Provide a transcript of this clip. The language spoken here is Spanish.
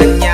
mañana.